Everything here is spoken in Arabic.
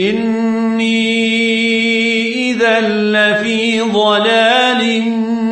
إني إذا لفي ضلال مبين